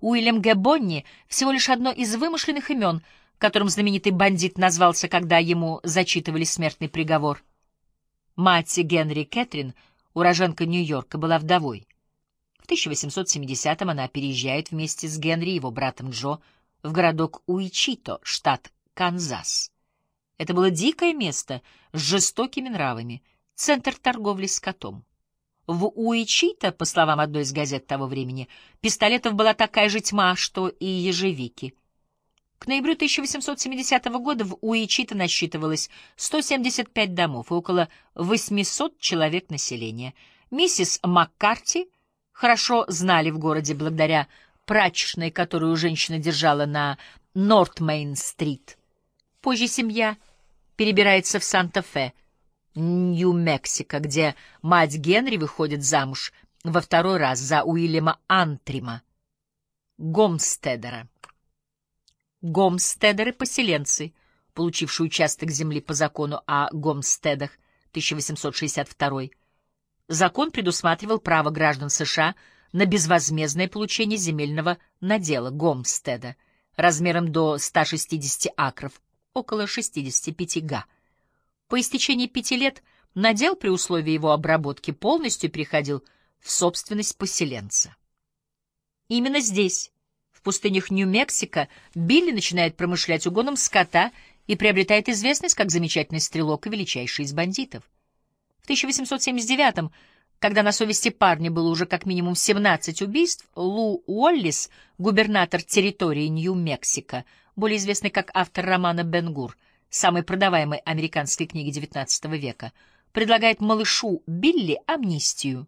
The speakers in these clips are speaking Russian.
Уильям Г. Бонни — всего лишь одно из вымышленных имен, которым знаменитый бандит назвался, когда ему зачитывали смертный приговор. Мать Генри Кэтрин, уроженка Нью-Йорка, была вдовой. В 1870-м она переезжает вместе с Генри и его братом Джо в городок Уичито, штат Канзас. Это было дикое место с жестокими нравами, центр торговли скотом. В Уичито, по словам одной из газет того времени, пистолетов была такая же тьма, что и ежевики. К ноябрю 1870 года в Уичито насчитывалось 175 домов и около 800 человек населения. Миссис Маккарти хорошо знали в городе благодаря прачечной, которую женщина держала на Норт-Мейн-стрит. Позже семья перебирается в Санта-Фе, Нью-Мексико, где мать Генри выходит замуж во второй раз за Уильяма Антрима, Гомстедера. Гомстедеры — поселенцы, получившие участок земли по закону о Гомстедах 1862 Закон предусматривал право граждан США на безвозмездное получение земельного надела Гомстеда размером до 160 акров около 65 га. По истечении пяти лет надел при условии его обработки полностью переходил в собственность поселенца. Именно здесь, в пустынях Нью-Мексико, Билли начинает промышлять угоном скота и приобретает известность как замечательный стрелок и величайший из бандитов. В 1879 когда на совести парня было уже как минимум 17 убийств, Лу Уоллис, губернатор территории Нью-Мексико, более известный как автор романа «Бен-Гур», самой продаваемой американской книги XIX века, предлагает малышу Билли амнистию.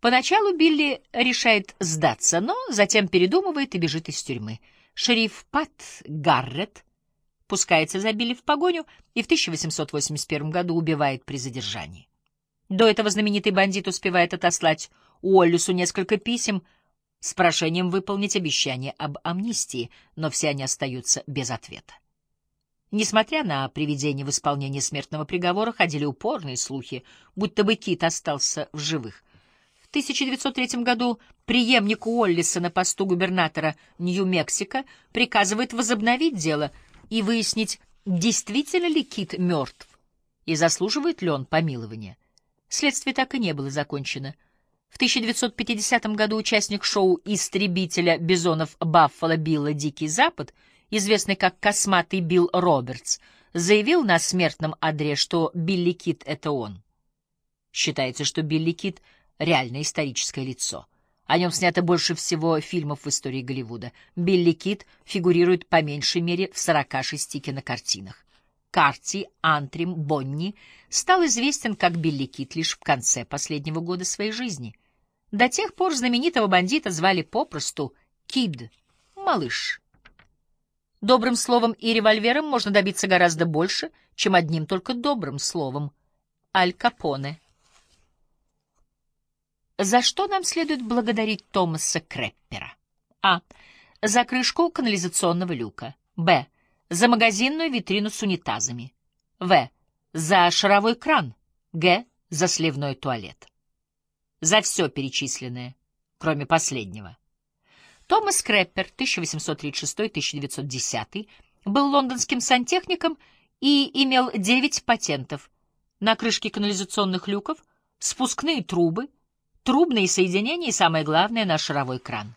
Поначалу Билли решает сдаться, но затем передумывает и бежит из тюрьмы. Шериф Пат Гаррет пускается за Билли в погоню и в 1881 году убивает при задержании. До этого знаменитый бандит успевает отослать Уоллису несколько писем с прошением выполнить обещание об амнистии, но все они остаются без ответа. Несмотря на приведение в исполнение смертного приговора, ходили упорные слухи, будто бы Кит остался в живых. В 1903 году преемник Уоллиса на посту губернатора Нью-Мексико приказывает возобновить дело и выяснить, действительно ли Кит мертв и заслуживает ли он помилования. Следствие так и не было закончено. В 1950 году участник шоу «Истребителя бизонов Баффало Билла Дикий Запад», известный как «Косматый Билл Робертс», заявил на смертном одре, что Билли Кит — это он. Считается, что Билли Кит — реальное историческое лицо. О нем снято больше всего фильмов в истории Голливуда. Билли Кит фигурирует по меньшей мере в 46 кинокартинах. Карти Антрим Бонни стал известен как Билли Кит лишь в конце последнего года своей жизни. До тех пор знаменитого бандита звали попросту Кид, малыш. Добрым словом и револьвером можно добиться гораздо больше, чем одним только добрым словом. Аль Капоне. За что нам следует благодарить Томаса Креппера? А. За крышку канализационного люка. Б за магазинную витрину с унитазами. В. За шаровой кран. Г. За сливной туалет. За все перечисленное, кроме последнего. Томас Креппер, 1836-1910, был лондонским сантехником и имел 9 патентов на крышки канализационных люков, спускные трубы, трубные соединения и, самое главное, на шаровой кран.